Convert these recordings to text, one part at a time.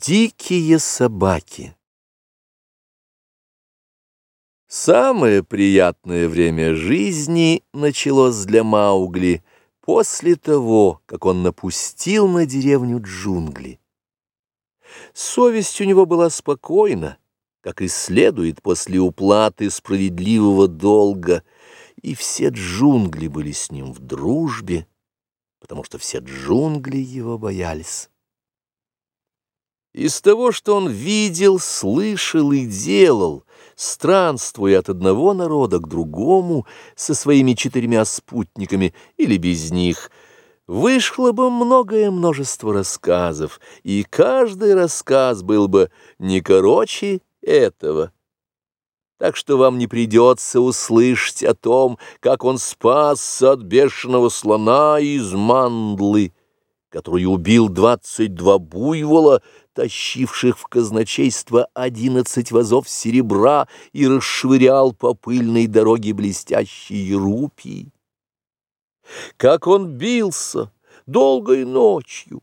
Дикие собаки Самое приятное время жизни началось для Маугли после того, как он напустил на деревню джунгли. Совесть у него была спокойна, как и следует после уплаты справедливого долга, и все джунгли были с ним в дружбе, потому что все джунгли его боялись. Из того, что он видел, слышал и делал, странствуя от одного народа к другому со своими четырьмя спутниками или без них, вышло бы многое множество рассказов, и каждый рассказ был бы не короче этого. Так что вам не придется услышать о том, как он спасся от бешеного слона из мандлы, который убил двадцать два буйвола, тащивших в казначейство одиннадцать вазов серебра и расшвырял по пыльной дороге блестящие рупии. Как он бился долгой ночью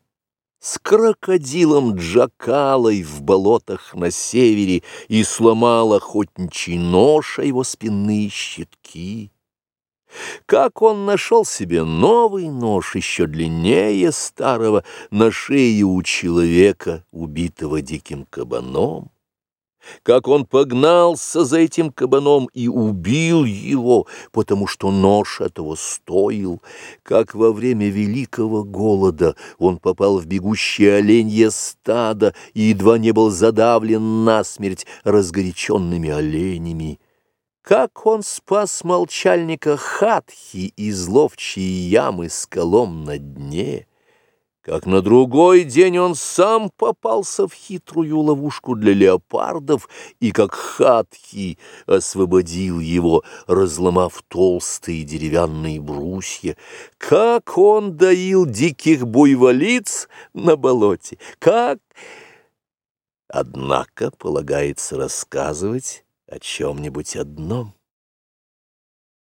с крокодилом Джакалой в болотах на севере и сломал охотничий нож, а его спинные щитки. Как он нашел себе новый нож, еще длиннее старого, на шее у человека, убитого диким кабаном. Как он погнался за этим кабаном и убил его, потому что нож этого стоил. Как во время великого голода он попал в бегущее оленье стадо и едва не был задавлен насмерть разгоряченными оленями как он спас молчальника Хатхи из ловчей ямы с колом на дне, как на другой день он сам попался в хитрую ловушку для леопардов, и как Хатхи освободил его, разломав толстые деревянные брусья, как он доил диких буйволиц на болоте, как... Однако полагается рассказывать о чем-нибудь одном.